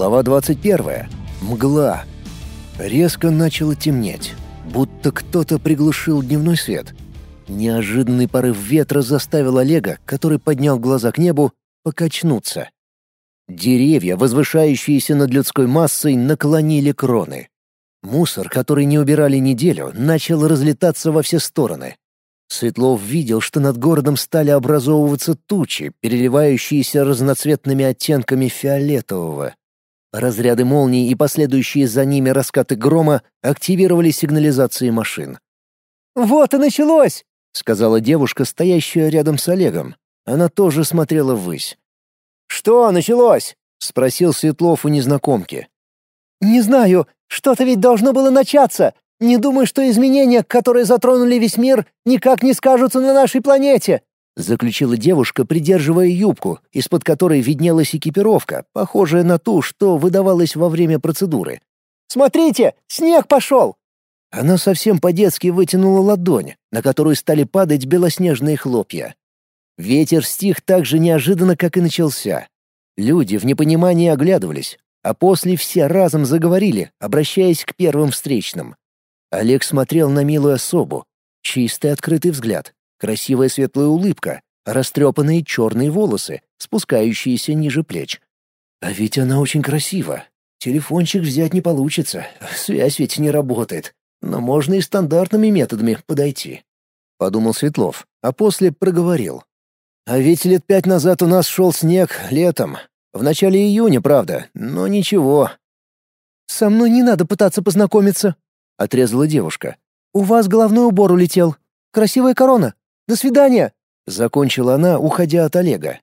Глава 21. Мгла. Резко начало темнеть, будто кто-то приглушил дневной свет. Неожиданный порыв ветра заставил Олега, который поднял глаза к небу, покачнуться. Деревья, возвышающиеся над людской массой, наклонили кроны. Мусор, который не убирали неделю, начал разлетаться во все стороны. Светлов видел, что над городом стали образовываться тучи, переливающиеся разноцветными оттенками фиолетового. Разряды молний и последующие за ними раскаты грома активировали сигнализации машин. «Вот и началось!» — сказала девушка, стоящая рядом с Олегом. Она тоже смотрела ввысь. «Что началось?» — спросил Светлов у незнакомки. «Не знаю. Что-то ведь должно было начаться. Не думаю, что изменения, которые затронули весь мир, никак не скажутся на нашей планете заключила девушка, придерживая юбку, из-под которой виднелась экипировка, похожая на ту, что выдавалась во время процедуры. «Смотрите, снег пошел!» Она совсем по-детски вытянула ладонь, на которую стали падать белоснежные хлопья. Ветер стих так же неожиданно, как и начался. Люди в непонимании оглядывались, а после все разом заговорили, обращаясь к первым встречным. Олег смотрел на милую особу. Чистый открытый взгляд, красивая светлая улыбка, растрепанные черные волосы, спускающиеся ниже плеч. А ведь она очень красива. Телефончик взять не получится, связь ведь не работает. Но можно и стандартными методами подойти. Подумал Светлов, а после проговорил. А ведь лет пять назад у нас шел снег летом. В начале июня, правда, но ничего. «Со мной не надо пытаться познакомиться», — отрезала девушка. «У вас головной убор улетел. Красивая корона. До свидания!» — закончила она, уходя от Олега.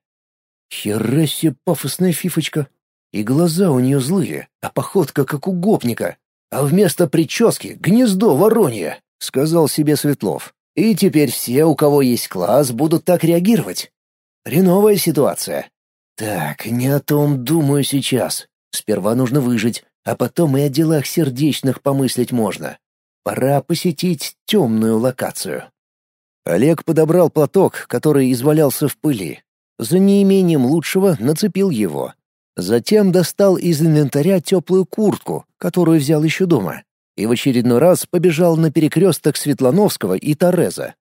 Хереси пафосная фифочка. И глаза у нее злые, а походка как у гопника. А вместо прически — гнездо воронье, — сказал себе Светлов. И теперь все, у кого есть класс, будут так реагировать. Реновая ситуация. Так, не о том думаю сейчас. Сперва нужно выжить, а потом и о делах сердечных помыслить можно. Пора посетить темную локацию. Олег подобрал платок, который извалялся в пыли. За неимением лучшего нацепил его. Затем достал из инвентаря теплую куртку, которую взял еще дома, и в очередной раз побежал на перекресток Светлановского и Тореза.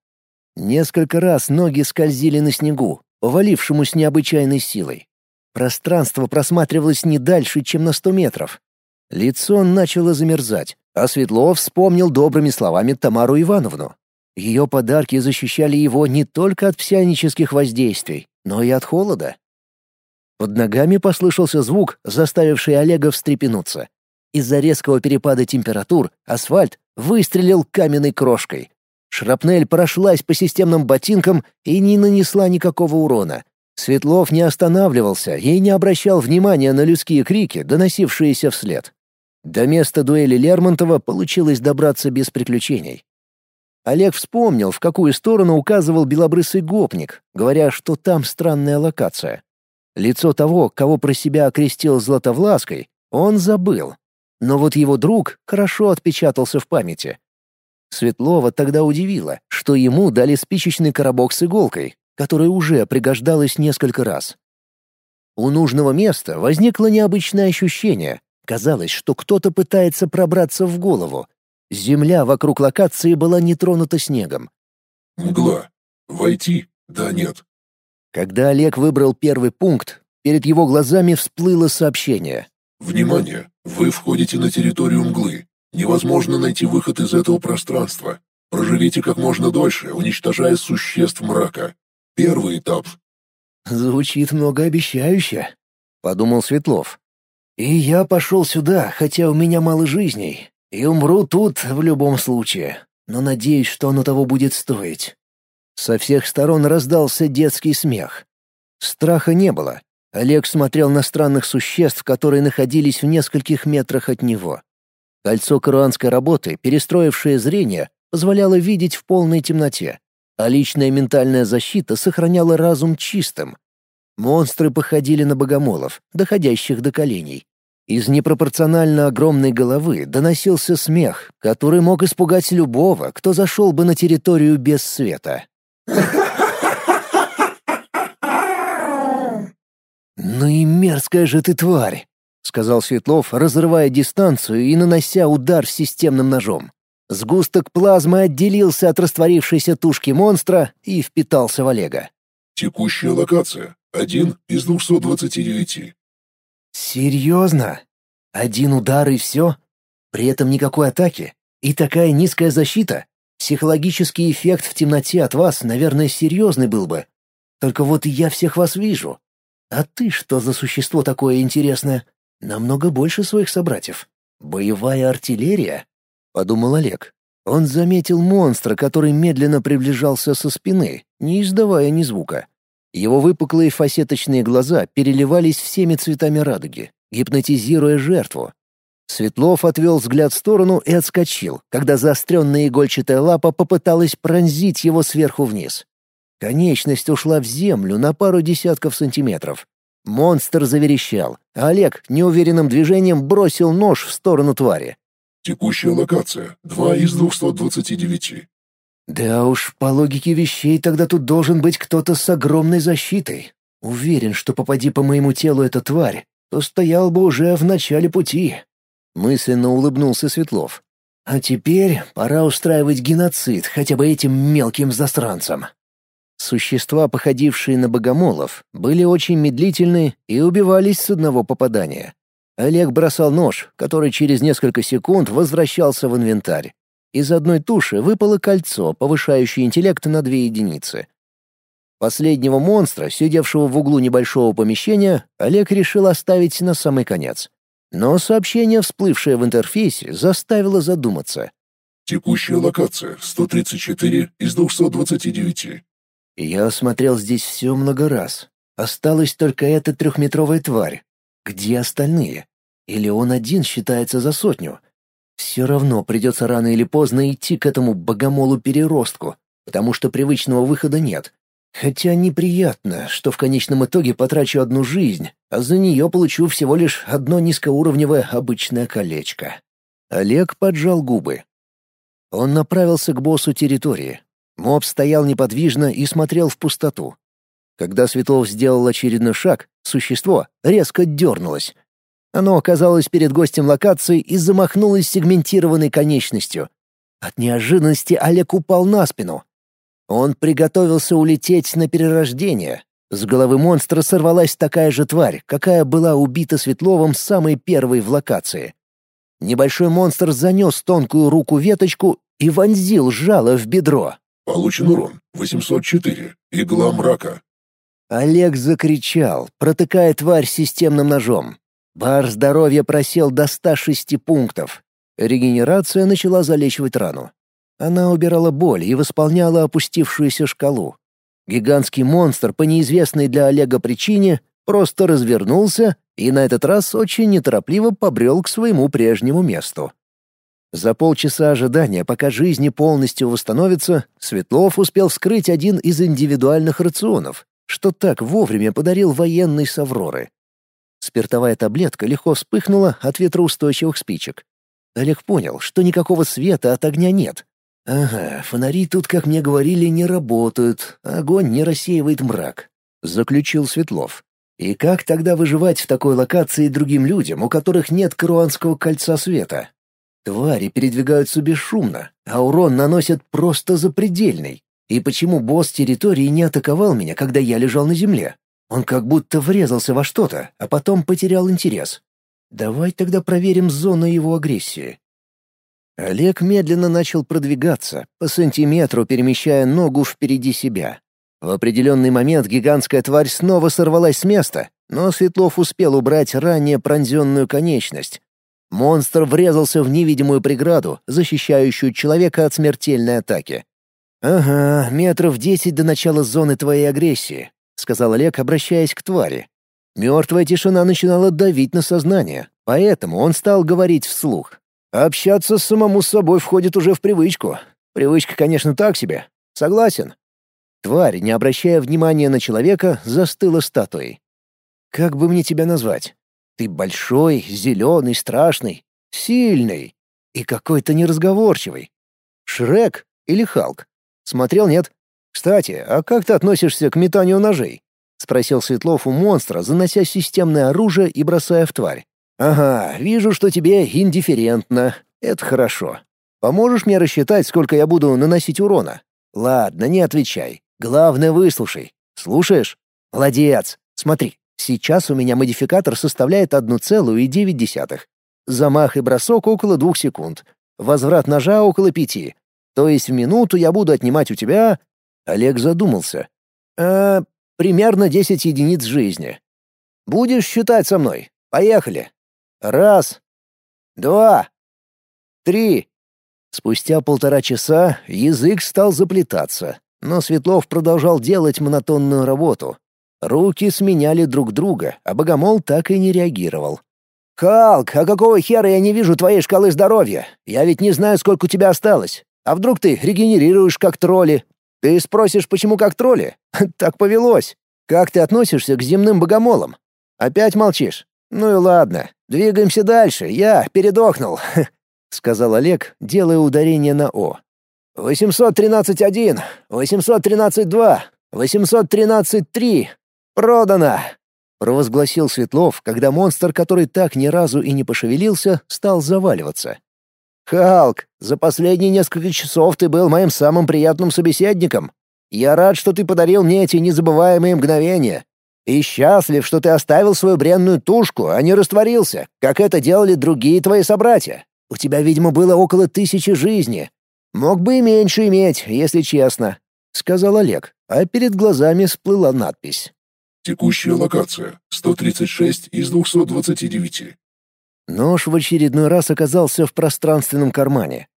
Несколько раз ноги скользили на снегу, повалившему с необычайной силой. Пространство просматривалось не дальше, чем на сто метров. Лицо начало замерзать, а Светлов вспомнил добрыми словами Тамару Ивановну. Ее подарки защищали его не только от псионических воздействий, но и от холода. Под ногами послышался звук, заставивший Олега встрепенуться. Из-за резкого перепада температур асфальт выстрелил каменной крошкой. Шрапнель прошлась по системным ботинкам и не нанесла никакого урона. Светлов не останавливался и не обращал внимания на людские крики, доносившиеся вслед. До места дуэли Лермонтова получилось добраться без приключений. Олег вспомнил, в какую сторону указывал белобрысый гопник, говоря, что там странная локация. Лицо того, кого про себя окрестил Златовлаской, он забыл. Но вот его друг хорошо отпечатался в памяти. Светлова тогда удивило, что ему дали спичечный коробок с иголкой, которая уже пригождалась несколько раз. У нужного места возникло необычное ощущение. Казалось, что кто-то пытается пробраться в голову, Земля вокруг локации была не тронута снегом. «Мгла. Войти? Да, нет». Когда Олег выбрал первый пункт, перед его глазами всплыло сообщение. «Внимание! Вы входите на территорию мглы. Невозможно найти выход из этого пространства. Проживите как можно дольше, уничтожая существ мрака. Первый этап». «Звучит многообещающе», — подумал Светлов. «И я пошел сюда, хотя у меня мало жизней, и умру тут в любом случае, но надеюсь, что оно того будет стоить. Со всех сторон раздался детский смех. Страха не было. Олег смотрел на странных существ, которые находились в нескольких метрах от него. Кольцо каруанской работы, перестроившее зрение, позволяло видеть в полной темноте, а личная ментальная защита сохраняла разум чистым. Монстры походили на богомолов, доходящих до коленей. Из непропорционально огромной головы доносился смех, который мог испугать любого, кто зашел бы на территорию без света. «Ну и мерзкая же ты тварь!» сказал Светлов, разрывая дистанцию и нанося удар системным ножом. Сгусток плазмы отделился от растворившейся тушки монстра и впитался в Олега. Текущая локация. Один из 229. Серьезно? Один удар и все? При этом никакой атаки? И такая низкая защита? Психологический эффект в темноте от вас, наверное, серьезный был бы. Только вот я всех вас вижу. А ты что за существо такое интересное? Намного больше своих собратьев. Боевая артиллерия? Подумал Олег. Он заметил монстра, который медленно приближался со спины, не издавая ни звука. Его выпуклые фасеточные глаза переливались всеми цветами радуги, гипнотизируя жертву. Светлов отвел взгляд в сторону и отскочил, когда заостренная игольчатая лапа попыталась пронзить его сверху вниз. Конечность ушла в землю на пару десятков сантиметров. Монстр заверещал, а Олег неуверенным движением бросил нож в сторону твари. Текущая локация — 2 из 229. Да уж, по логике вещей, тогда тут должен быть кто-то с огромной защитой. Уверен, что попади по моему телу эта тварь, то стоял бы уже в начале пути. Мысленно улыбнулся Светлов. А теперь пора устраивать геноцид хотя бы этим мелким застранцам. Существа, походившие на богомолов, были очень медлительны и убивались с одного попадания. Олег бросал нож, который через несколько секунд возвращался в инвентарь. Из одной туши выпало кольцо, повышающее интеллект на две единицы. Последнего монстра, сидевшего в углу небольшого помещения, Олег решил оставить на самый конец. Но сообщение, всплывшее в интерфейсе, заставило задуматься. Текущая локация — 134 из 229. Я осмотрел здесь все много раз. Осталась только эта трехметровая тварь. Где остальные? Или он один считается за сотню? Все равно придется рано или поздно идти к этому богомолу-переростку, потому что привычного выхода нет. Хотя неприятно, что в конечном итоге потрачу одну жизнь, а за нее получу всего лишь одно низкоуровневое обычное колечко. Олег поджал губы. Он направился к боссу территории. Моб стоял неподвижно и смотрел в пустоту. Когда Светлов сделал очередной шаг, существо резко дернулось. Оно оказалось перед гостем локации и замахнулось сегментированной конечностью. От неожиданности Олег упал на спину. Он приготовился улететь на перерождение. С головы монстра сорвалась такая же тварь, какая была убита Светловым самой первой в локации. Небольшой монстр занес тонкую руку веточку и вонзил жало в бедро. Получен урон 804. Игла мрака. Олег закричал, протыкая тварь системным ножом. Бар здоровья просел до 106 пунктов. Регенерация начала залечивать рану. Она убирала боль и восполняла опустившуюся шкалу. Гигантский монстр по неизвестной для Олега причине просто развернулся и на этот раз очень неторопливо побрел к своему прежнему месту. За полчаса ожидания, пока жизни полностью восстановится, Светлов успел вскрыть один из индивидуальных рационов, что так вовремя подарил военный с Авроры. Спиртовая таблетка легко вспыхнула от ветроустойчивых спичек. Олег понял, что никакого света от огня нет. «Ага, фонари тут, как мне говорили, не работают, огонь не рассеивает мрак», — заключил Светлов. «И как тогда выживать в такой локации другим людям, у которых нет каруанского кольца света? Твари передвигаются бесшумно, а урон наносят просто запредельный. И почему босс территории не атаковал меня, когда я лежал на земле? Он как будто врезался во что-то, а потом потерял интерес. Давай тогда проверим зону его агрессии. Олег медленно начал продвигаться, по сантиметру перемещая ногу впереди себя. В определенный момент гигантская тварь снова сорвалась с места, но Светлов успел убрать ранее пронзенную конечность. Монстр врезался в невидимую преграду, защищающую человека от смертельной атаки. «Ага, метров десять до начала зоны твоей агрессии. — сказал Олег, обращаясь к твари. Мертвая тишина начинала давить на сознание, поэтому он стал говорить вслух. «Общаться с самому собой входит уже в привычку. Привычка, конечно, так себе. Согласен». Тварь, не обращая внимания на человека, застыла статуей. «Как бы мне тебя назвать? Ты большой, зеленый, страшный, сильный и какой-то неразговорчивый. Шрек или Халк? Смотрел, нет? «Кстати, а как ты относишься к метанию ножей?» — спросил Светлов у монстра, занося системное оружие и бросая в тварь. «Ага, вижу, что тебе индифферентно. Это хорошо. Поможешь мне рассчитать, сколько я буду наносить урона? Ладно, не отвечай. Главное, выслушай. Слушаешь? Молодец. Смотри, сейчас у меня модификатор составляет 1,9. Замах и бросок около двух секунд. Возврат ножа около пяти. То есть в минуту я буду отнимать у тебя...» Олег задумался. «Э, примерно 10 единиц жизни. Будешь считать со мной? Поехали. Раз, два, три. Спустя полтора часа язык стал заплетаться, но Светлов продолжал делать монотонную работу. Руки сменяли друг друга, а Богомол так и не реагировал. «Халк, а какого хера я не вижу твоей шкалы здоровья? Я ведь не знаю, сколько у тебя осталось. А вдруг ты регенерируешь как тролли? Ты спросишь, почему как тролли? Так повелось. Как ты относишься к земным богомолам? Опять молчишь? Ну и ладно, двигаемся дальше, я передохнул», — сказал Олег, делая ударение на «о». «813-1, 813-2, 813-3. Продано!» — провозгласил Светлов, когда монстр, который так ни разу и не пошевелился, стал заваливаться. «Халк, за последние несколько часов ты был моим самым приятным собеседником. Я рад, что ты подарил мне эти незабываемые мгновения. И счастлив, что ты оставил свою бренную тушку, а не растворился, как это делали другие твои собратья. У тебя, видимо, было около тысячи жизней. Мог бы и меньше иметь, если честно», — сказал Олег, а перед глазами всплыла надпись. «Текущая локация. 136 из 229». Нож в очередной раз оказался в пространственном кармане.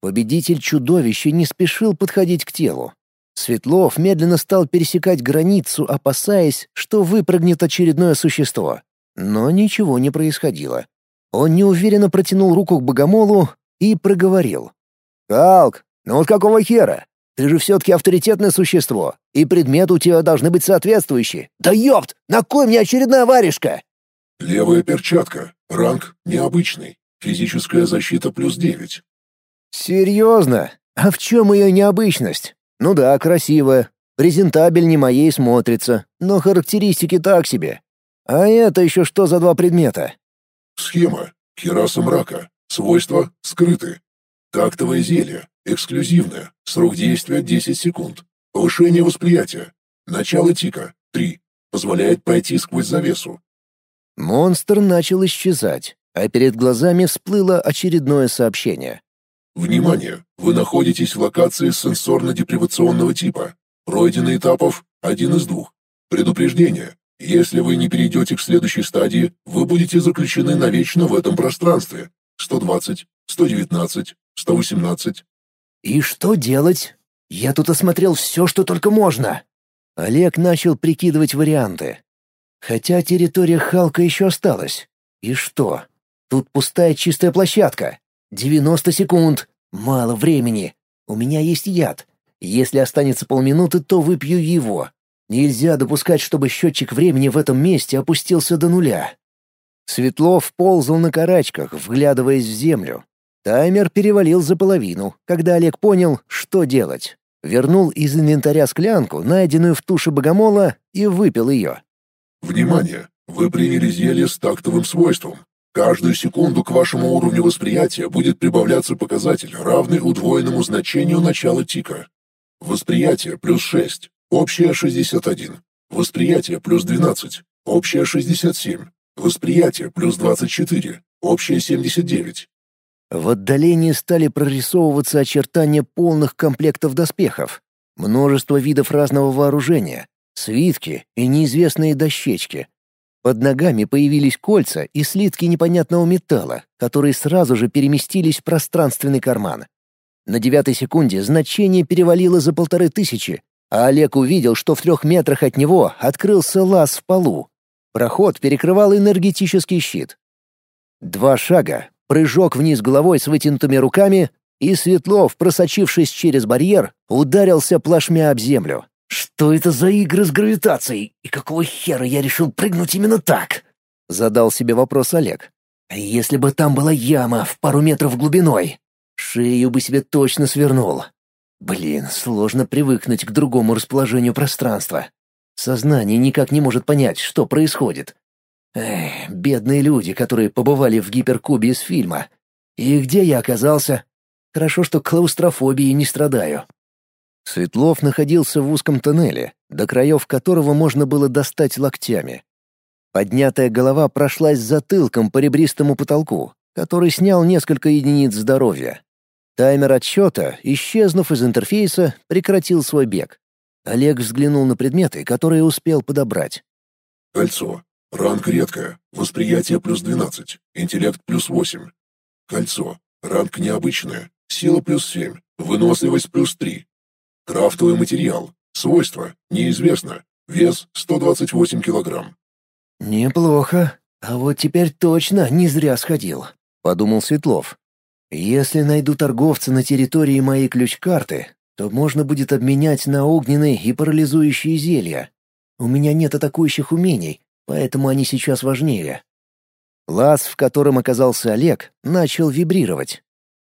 Победитель чудовища не спешил подходить к телу. Светлов медленно стал пересекать границу, опасаясь, что выпрыгнет очередное существо. Но ничего не происходило. Он неуверенно протянул руку к богомолу и проговорил. «Калк, ну вот какого хера? Ты же все-таки авторитетное существо, и предметы у тебя должны быть соответствующие. Да ёпт, на кой мне очередная варежка?» «Левая перчатка. Ранг необычный. Физическая защита плюс девять». «Серьезно? А в чем ее необычность? Ну да, красивая. Презентабельнее моей смотрится, но характеристики так себе. А это еще что за два предмета? Схема. Хераса мрака. Свойства скрыты. Тактовое зелье. Эксклюзивное. Срок действия 10 секунд. Повышение восприятия. Начало тика. 3. Позволяет пройти сквозь завесу. Монстр начал исчезать, а перед глазами всплыло очередное сообщение. Внимание! Вы находитесь в локации сенсорно-депривационного типа. Пройдено этапов один из двух. Предупреждение. Если вы не перейдете к следующей стадии, вы будете заключены навечно в этом пространстве. 120, 119, 118. И что делать? Я тут осмотрел все, что только можно. Олег начал прикидывать варианты. Хотя территория Халка еще осталась. И что? Тут пустая чистая площадка. «Девяносто секунд. Мало времени. У меня есть яд. Если останется полминуты, то выпью его. Нельзя допускать, чтобы счетчик времени в этом месте опустился до нуля». Светлов ползал на карачках, вглядываясь в землю. Таймер перевалил за половину, когда Олег понял, что делать. Вернул из инвентаря склянку, найденную в туше богомола, и выпил ее. «Внимание! Вы приняли зелье с тактовым свойством. Каждую секунду к вашему уровню восприятия будет прибавляться показатель, равный удвоенному значению начала тика. Восприятие плюс 6, общее 61. Восприятие плюс 12, общее 67. Восприятие плюс 24, общее 79. В отдалении стали прорисовываться очертания полных комплектов доспехов. Множество видов разного вооружения, свитки и неизвестные дощечки, под ногами появились кольца и слитки непонятного металла, которые сразу же переместились в пространственный карман. На девятой секунде значение перевалило за полторы тысячи, а Олег увидел, что в трех метрах от него открылся лаз в полу. Проход перекрывал энергетический щит. Два шага, прыжок вниз головой с вытянутыми руками, и Светлов, просочившись через барьер, ударился плашмя об землю. «Что это за игры с гравитацией? И какого хера я решил прыгнуть именно так?» — задал себе вопрос Олег. «А если бы там была яма в пару метров глубиной? Шею бы себе точно свернул. Блин, сложно привыкнуть к другому расположению пространства. Сознание никак не может понять, что происходит. Эх, бедные люди, которые побывали в гиперкубе из фильма. И где я оказался? Хорошо, что клаустрофобией не страдаю. Светлов находился в узком тоннеле, до краев которого можно было достать локтями. Поднятая голова прошлась затылком по ребристому потолку, который снял несколько единиц здоровья. Таймер отсчета, исчезнув из интерфейса, прекратил свой бег. Олег взглянул на предметы, которые успел подобрать. Кольцо. Ранг редкое. Восприятие плюс 12. Интеллект плюс 8. Кольцо. Ранг необычное. Сила плюс 7. Выносливость плюс 3. Крафтовый материал. Свойства. Неизвестно. Вес 128 килограмм. «Неплохо. А вот теперь точно не зря сходил», — подумал Светлов. «Если найду торговца на территории моей ключ-карты, то можно будет обменять на огненные и парализующие зелья. У меня нет атакующих умений, поэтому они сейчас важнее». Лаз, в котором оказался Олег, начал вибрировать.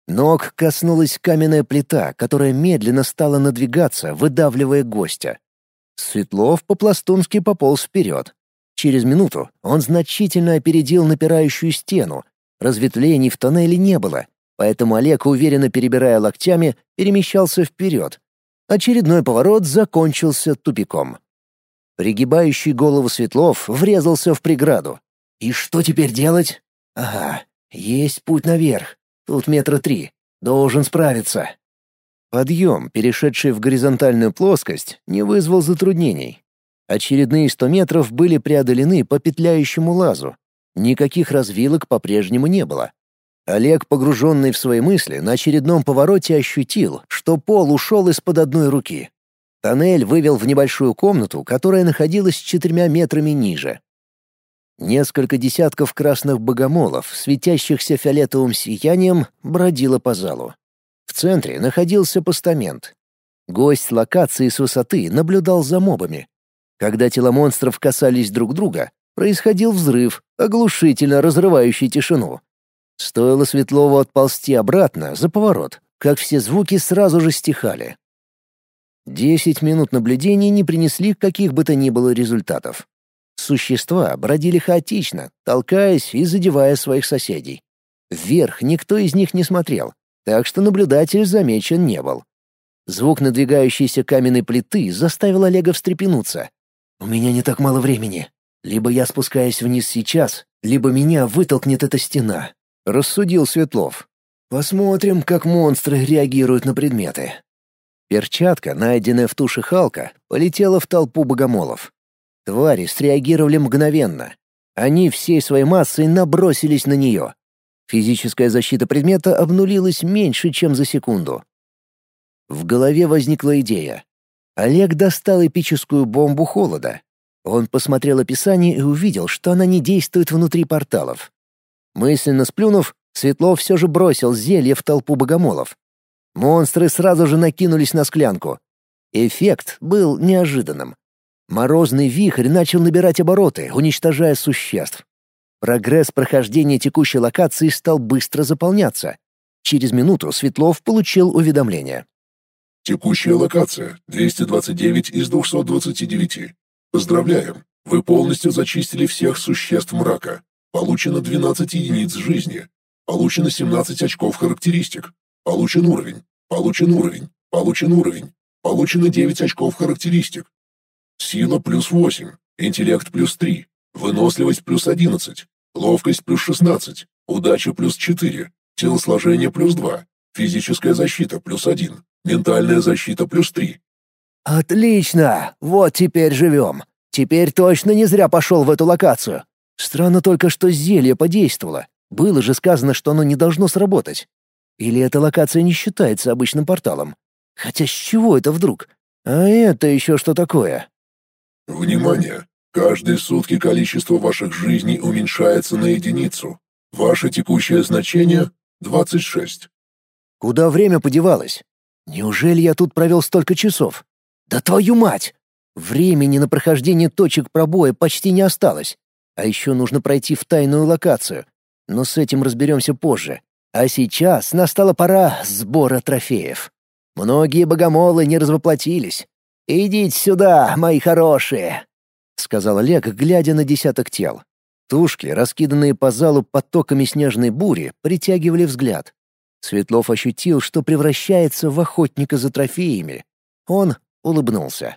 Ног коснулась каменная плита, которая медленно стала надвигаться, выдавливая гостя. Светлов по-пластунски пополз вперед. Через минуту он значительно опередил напирающую стену. Разветвлений в тоннеле не было, поэтому Олег, уверенно перебирая локтями, перемещался вперед. Очередной поворот закончился тупиком. Пригибающий голову Светлов врезался в преграду. И что теперь делать? Ага, есть путь наверх. Тут метра три. Должен справиться. Подъем, перешедший в горизонтальную плоскость, не вызвал затруднений. Очередные сто метров были преодолены по петляющему лазу. Никаких развилок по-прежнему не было. Олег, погруженный в свои мысли, на очередном повороте ощутил, что пол ушел из-под одной руки. Тоннель вывел в небольшую комнату, которая находилась четырьмя метрами ниже. Несколько десятков красных богомолов, светящихся фиолетовым сиянием, бродило по залу. В центре находился постамент. Гость локации с высоты наблюдал за мобами. Когда тела монстров касались друг друга, происходил взрыв, оглушительно разрывающий тишину. Стоило Светлову отползти обратно, за поворот, как все звуки сразу же стихали. Десять минут наблюдений не принесли каких бы то ни было результатов. Существа бродили хаотично, толкаясь и задевая своих соседей. Вверх никто из них не смотрел, так что наблюдатель замечен не был. Звук надвигающейся каменной плиты заставил Олега встрепенуться. «У меня не так мало времени. Либо я спускаюсь вниз сейчас, либо меня вытолкнет эта стена», — рассудил Светлов. «Посмотрим, как монстры реагируют на предметы». Перчатка, найденная в туше Халка, полетела в толпу богомолов. Твари среагировали мгновенно. Они всей своей массой набросились на нее. Физическая защита предмета обнулилась меньше, чем за секунду. В голове возникла идея. Олег достал эпическую бомбу холода. Он посмотрел описание и увидел, что она не действует внутри порталов. Мысленно сплюнув, Светлов все же бросил зелье в толпу богомолов. Монстры сразу же накинулись на склянку. Эффект был неожиданным. Морозный вихрь начал набирать обороты, уничтожая существ. Прогресс прохождения текущей локации стал быстро заполняться. Через минуту Светлов получил уведомление. Текущая локация 229 из 229. Поздравляем, вы полностью зачистили всех существ мрака. Получено 12 единиц жизни. Получено 17 очков характеристик. Получен уровень. Получен уровень. Получен уровень. Получено 9 очков характеристик. Сила плюс 8, интеллект плюс 3, выносливость плюс 11, ловкость плюс 16, удача плюс 4, телосложение плюс 2, физическая защита плюс 1, ментальная защита плюс 3. «Отлично! Вот теперь живем. Теперь точно не зря пошел в эту локацию. Странно только, что зелье подействовало. Было же сказано, что оно не должно сработать. Или эта локация не считается обычным порталом? Хотя с чего это вдруг? А это еще что такое? Внимание! Каждые сутки количество ваших жизней уменьшается на единицу. Ваше текущее значение — 26. Куда время подевалось? Неужели я тут провел столько часов? Да твою мать! Времени на прохождение точек пробоя почти не осталось. А еще нужно пройти в тайную локацию. Но с этим разберемся позже. А сейчас настала пора сбора трофеев. Многие богомолы не развоплотились. «Идите сюда, мои хорошие!» — сказал Олег, глядя на десяток тел. Тушки, раскиданные по залу потоками снежной бури, притягивали взгляд. Светлов ощутил, что превращается в охотника за трофеями. Он улыбнулся.